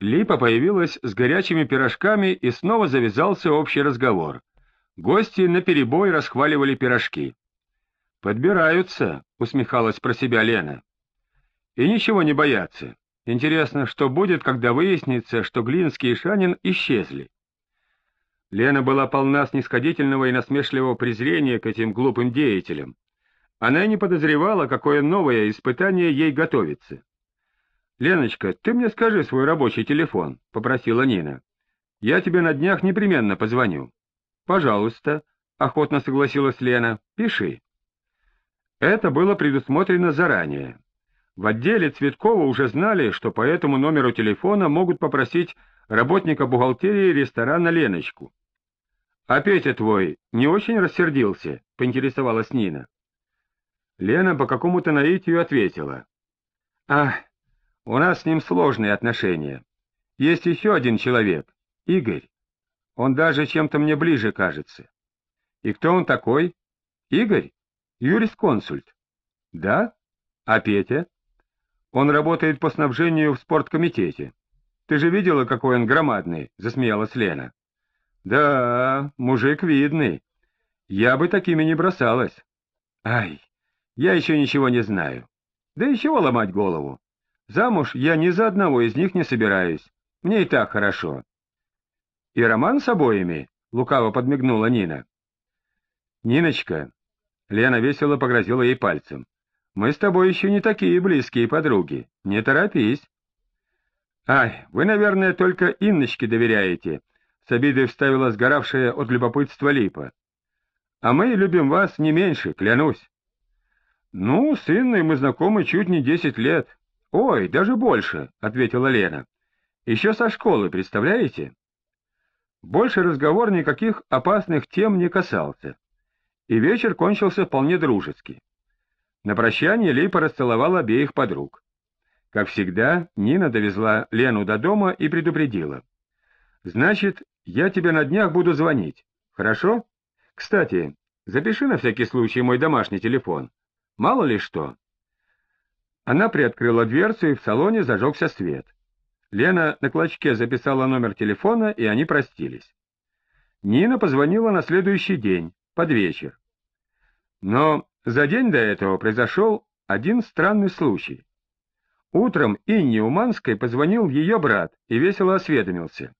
Липа появилась с горячими пирожками, и снова завязался общий разговор. Гости наперебой расхваливали пирожки. «Подбираются», — усмехалась про себя Лена. «И ничего не боятся. Интересно, что будет, когда выяснится, что Глинский и Шанин исчезли?» Лена была полна снисходительного и насмешливого презрения к этим глупым деятелям. Она и не подозревала, какое новое испытание ей готовится. — Леночка, ты мне скажи свой рабочий телефон, — попросила Нина. — Я тебе на днях непременно позвоню. — Пожалуйста, — охотно согласилась Лена, — пиши. Это было предусмотрено заранее. В отделе Цветкова уже знали, что по этому номеру телефона могут попросить работника бухгалтерии ресторана Леночку. — А Петя твой не очень рассердился? — поинтересовалась Нина. Лена по какому-то наитию ответила. — Ах, у нас с ним сложные отношения. Есть еще один человек, Игорь. Он даже чем-то мне ближе кажется. И кто он такой? Игорь? Юрисконсульт. Да? А Петя? Он работает по снабжению в спорткомитете. Ты же видела, какой он громадный? Засмеялась Лена. Да, мужик видный. Я бы такими не бросалась. Ай, я еще ничего не знаю. Да и чего ломать голову? Замуж я ни за одного из них не собираюсь. Мне и так хорошо. — И роман с обоими? — лукаво подмигнула Нина. — Ниночка, — Лена весело погрозила ей пальцем, — мы с тобой еще не такие близкие подруги. Не торопись. — Ай, вы, наверное, только Инночке доверяете, — с обидой вставила сгоравшая от любопытства Липа. — А мы любим вас не меньше, клянусь. — Ну, с Инной мы знакомы чуть не десять лет. «Ой, даже больше», — ответила Лена. «Еще со школы, представляете?» Больше разговор никаких опасных тем не касался, и вечер кончился вполне дружески. На прощание Липа расцеловала обеих подруг. Как всегда, Нина довезла Лену до дома и предупредила. «Значит, я тебе на днях буду звонить, хорошо? Кстати, запиши на всякий случай мой домашний телефон. Мало ли что». Она приоткрыла дверцу, и в салоне зажегся свет. Лена на клочке записала номер телефона, и они простились. Нина позвонила на следующий день, под вечер. Но за день до этого произошел один странный случай. Утром Инне Уманской позвонил ее брат и весело осведомился.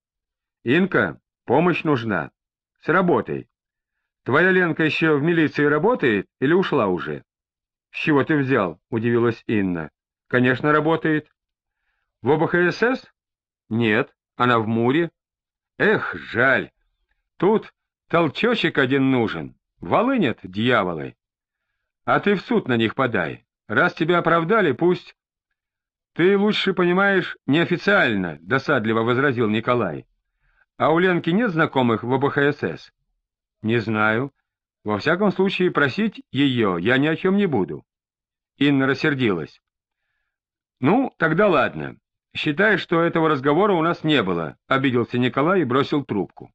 «Инка, помощь нужна. С работой. Твоя Ленка еще в милиции работает или ушла уже?» — С чего ты взял? — удивилась Инна. — Конечно, работает. — В ОБХСС? — Нет, она в Муре. — Эх, жаль. Тут толчочек один нужен. Волынят дьяволы. А ты в суд на них подай. Раз тебя оправдали, пусть... — Ты лучше понимаешь неофициально, — досадливо возразил Николай. — А у Ленки нет знакомых в ОБХСС? — Не знаю. Во всяком случае, просить ее я ни о чем не буду. Инна рассердилась. Ну, тогда ладно. Считай, что этого разговора у нас не было, обиделся Николай и бросил трубку.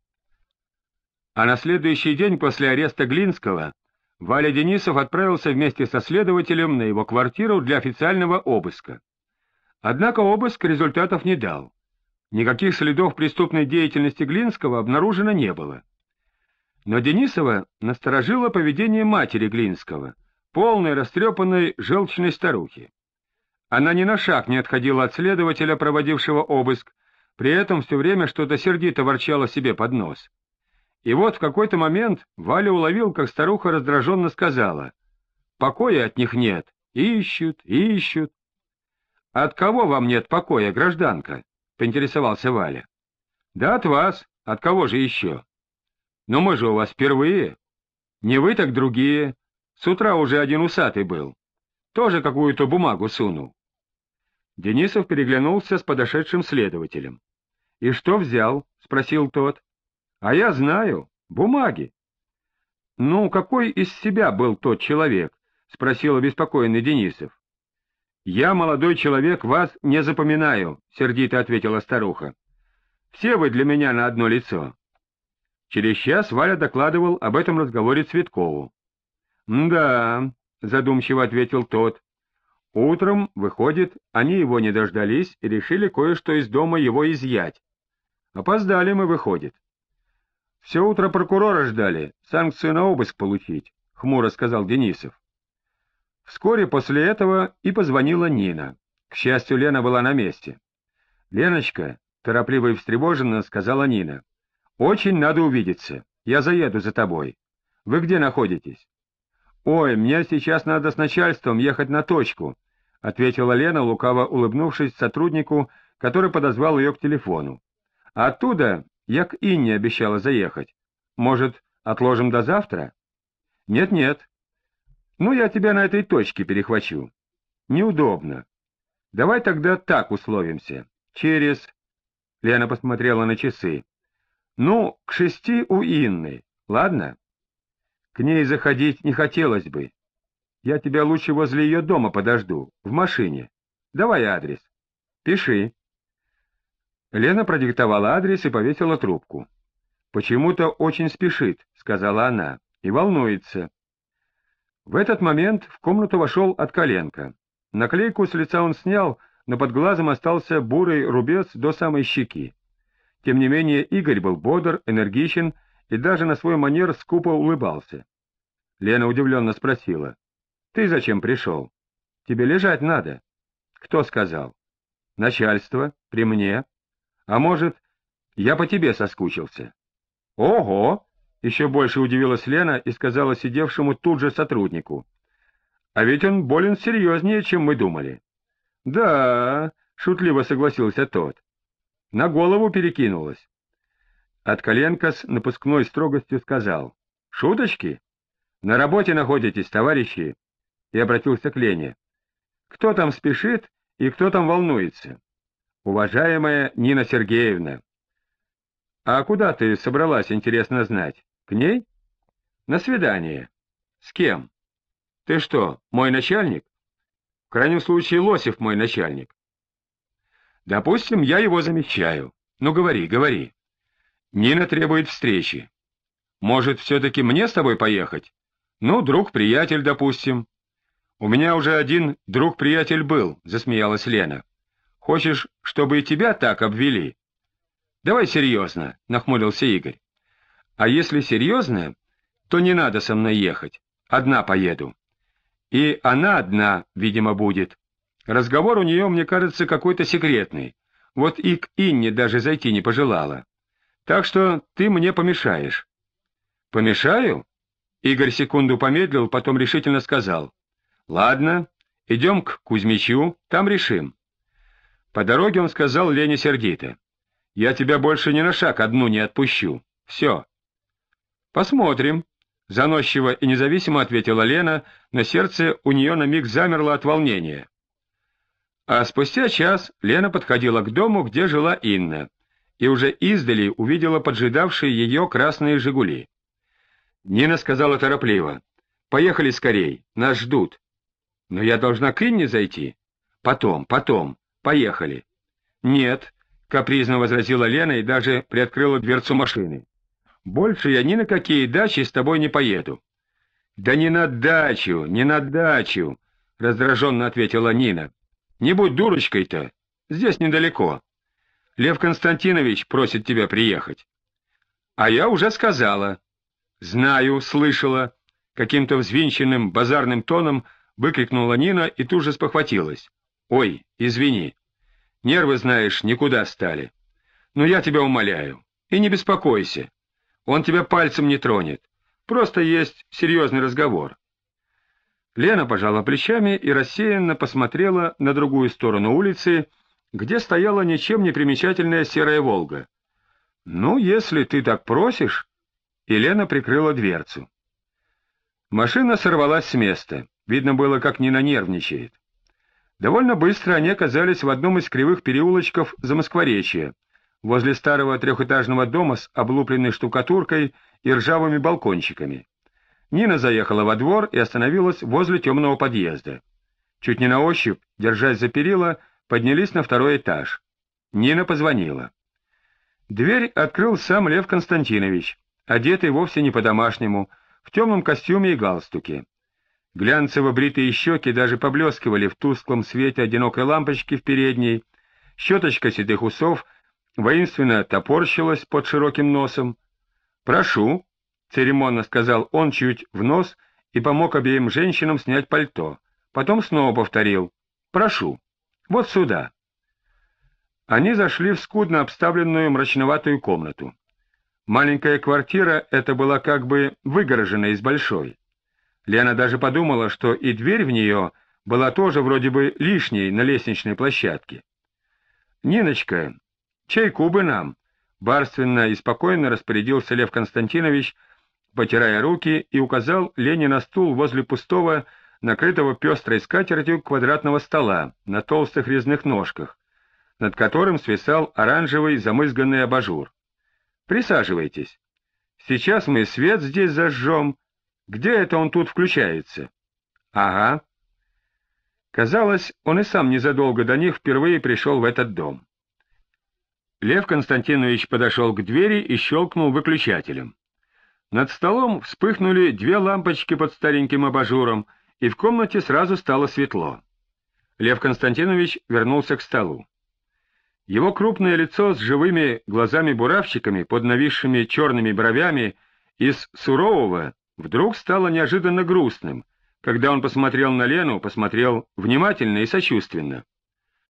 А на следующий день после ареста Глинского Валя Денисов отправился вместе со следователем на его квартиру для официального обыска. Однако обыск результатов не дал. Никаких следов преступной деятельности Глинского обнаружено не было. Но Денисова насторожило поведение матери Глинского, полной растрепанной желчной старухи. Она ни на шаг не отходила от следователя, проводившего обыск, при этом все время что-то сердито ворчала себе под нос. И вот в какой-то момент Валя уловил, как старуха раздраженно сказала, «Покоя от них нет, ищут, ищут». «От кого вам нет покоя, гражданка?» — поинтересовался Валя. «Да от вас, от кого же еще?» Но мы же у вас впервые. Не вы, так другие. С утра уже один усатый был. Тоже какую-то бумагу сунул. Денисов переглянулся с подошедшим следователем. — И что взял? — спросил тот. — А я знаю. Бумаги. — Ну, какой из себя был тот человек? — спросил обеспокоенный Денисов. — Я, молодой человек, вас не запоминаю, — сердито ответила старуха. — Все вы для меня на одно лицо. Через час Валя докладывал об этом разговоре Цветкову. — Да, — задумчиво ответил тот, Утром, выходит, они его не дождались и решили кое-что из дома его изъять. Опоздали мы, выходит. Все утро прокурора ждали, санкцию на обыск получить, — хмуро сказал Денисов. Вскоре после этого и позвонила Нина. К счастью, Лена была на месте. «Леночка», — торопливо и встревоженно сказала Нина, — «очень надо увидеться. Я заеду за тобой. Вы где находитесь?» «Ой, мне сейчас надо с начальством ехать на точку», — ответила Лена, лукаво улыбнувшись сотруднику, который подозвал ее к телефону. «А оттуда я к Инне обещала заехать. Может, отложим до завтра?» «Нет-нет. Ну, я тебя на этой точке перехвачу. Неудобно. Давай тогда так условимся. Через...» Лена посмотрела на часы. «Ну, к шести у Инны, ладно?» К ней заходить не хотелось бы. Я тебя лучше возле ее дома подожду, в машине. Давай адрес. Пиши. Лена продиктовала адрес и повесила трубку. «Почему-то очень спешит», — сказала она, — «и волнуется». В этот момент в комнату вошел от коленка. Наклейку с лица он снял, но под глазом остался бурый рубец до самой щеки. Тем не менее Игорь был бодр, энергичен и даже на свой манер скупо улыбался. Лена удивленно спросила. — Ты зачем пришел? Тебе лежать надо. — Кто сказал? — Начальство, при мне. А может, я по тебе соскучился? — Ого! — еще больше удивилась Лена и сказала сидевшему тут же сотруднику. — А ведь он болен серьезнее, чем мы думали. — Да, — шутливо согласился тот. — На голову перекинулась. От коленка с напускной строгостью сказал. — Шуточки? На работе находитесь, товарищи? И обратился к Лене. — Кто там спешит и кто там волнуется? — Уважаемая Нина Сергеевна. — А куда ты собралась, интересно знать? К ней? — На свидание. — С кем? — Ты что, мой начальник? — В крайнем случае, Лосев мой начальник. — Допустим, я его замечаю. Ну, говори, говори. Нина требует встречи. Может, все-таки мне с тобой поехать? Ну, друг-приятель, допустим. У меня уже один друг-приятель был, засмеялась Лена. Хочешь, чтобы и тебя так обвели? Давай серьезно, нахмурился Игорь. А если серьезно, то не надо со мной ехать. Одна поеду. И она одна, видимо, будет. Разговор у нее, мне кажется, какой-то секретный. Вот и к Инне даже зайти не пожелала. Так что ты мне помешаешь. — Помешаю? Игорь секунду помедлил, потом решительно сказал. — Ладно, идем к Кузьмичу, там решим. По дороге он сказал Лене сердито. — Я тебя больше ни на шаг одну не отпущу. Все. — Посмотрим. Заносчиво и независимо ответила Лена, но сердце у нее на миг замерло от волнения. А спустя час Лена подходила к дому, где жила Инна и уже издали увидела поджидавшие ее красные «Жигули». Нина сказала торопливо, «Поехали скорей, нас ждут». «Но я должна к Инне зайти?» «Потом, потом, поехали». «Нет», — капризно возразила Лена и даже приоткрыла дверцу машины. «Больше я ни на какие дачи с тобой не поеду». «Да не на дачу, не на дачу», — раздраженно ответила Нина. «Не будь дурочкой-то, здесь недалеко». Лев Константинович просит тебя приехать. А я уже сказала. Знаю, слышала. Каким-то взвинченным базарным тоном выкрикнула Нина и тут же спохватилась. Ой, извини. Нервы, знаешь, никуда стали. Но я тебя умоляю. И не беспокойся. Он тебя пальцем не тронет. Просто есть серьезный разговор. Лена пожала плечами и рассеянно посмотрела на другую сторону улицы, где стояла ничем не примечательная серая «Волга». «Ну, если ты так просишь...» Елена прикрыла дверцу. Машина сорвалась с места. Видно было, как Нина нервничает. Довольно быстро они оказались в одном из кривых переулочков Замоскворечья, возле старого трехэтажного дома с облупленной штукатуркой и ржавыми балкончиками. Нина заехала во двор и остановилась возле темного подъезда. Чуть не на ощупь, держась за перила, поднялись на второй этаж. Нина позвонила. Дверь открыл сам Лев Константинович, одетый вовсе не по-домашнему, в темном костюме и галстуке. Глянцево-бритые щеки даже поблескивали в тусклом свете одинокой лампочки в передней, щеточка седых усов воинственно топорщилась под широким носом. «Прошу», — церемонно сказал он чуть в нос и помог обеим женщинам снять пальто. Потом снова повторил «Прошу, вот сюда». Они зашли в скудно обставленную мрачноватую комнату. Маленькая квартира эта была как бы выгорожена из большой. Лена даже подумала, что и дверь в нее была тоже вроде бы лишней на лестничной площадке. «Ниночка, чайку бы нам!» — барственно и спокойно распорядился Лев Константинович, потирая руки, и указал Лене на стул возле пустого, накрытого пестрой скатертью квадратного стола на толстых резных ножках, над которым свисал оранжевый замызганный абажур. «Присаживайтесь. Сейчас мы свет здесь зажжем, где это он тут включается? Ага. Казалось, он и сам незадолго до них впервые пришел в этот дом. Лев Константинович подошел к двери и щелкнул выключателем. Над столом вспыхнули две лампочки под стареньким абажуром, и в комнате сразу стало светло. Лев Константинович вернулся к столу. Его крупное лицо с живыми глазами-буравчиками под нависшими черными бровями из сурового, вдруг стало неожиданно грустным, когда он посмотрел на Лену, посмотрел внимательно и сочувственно.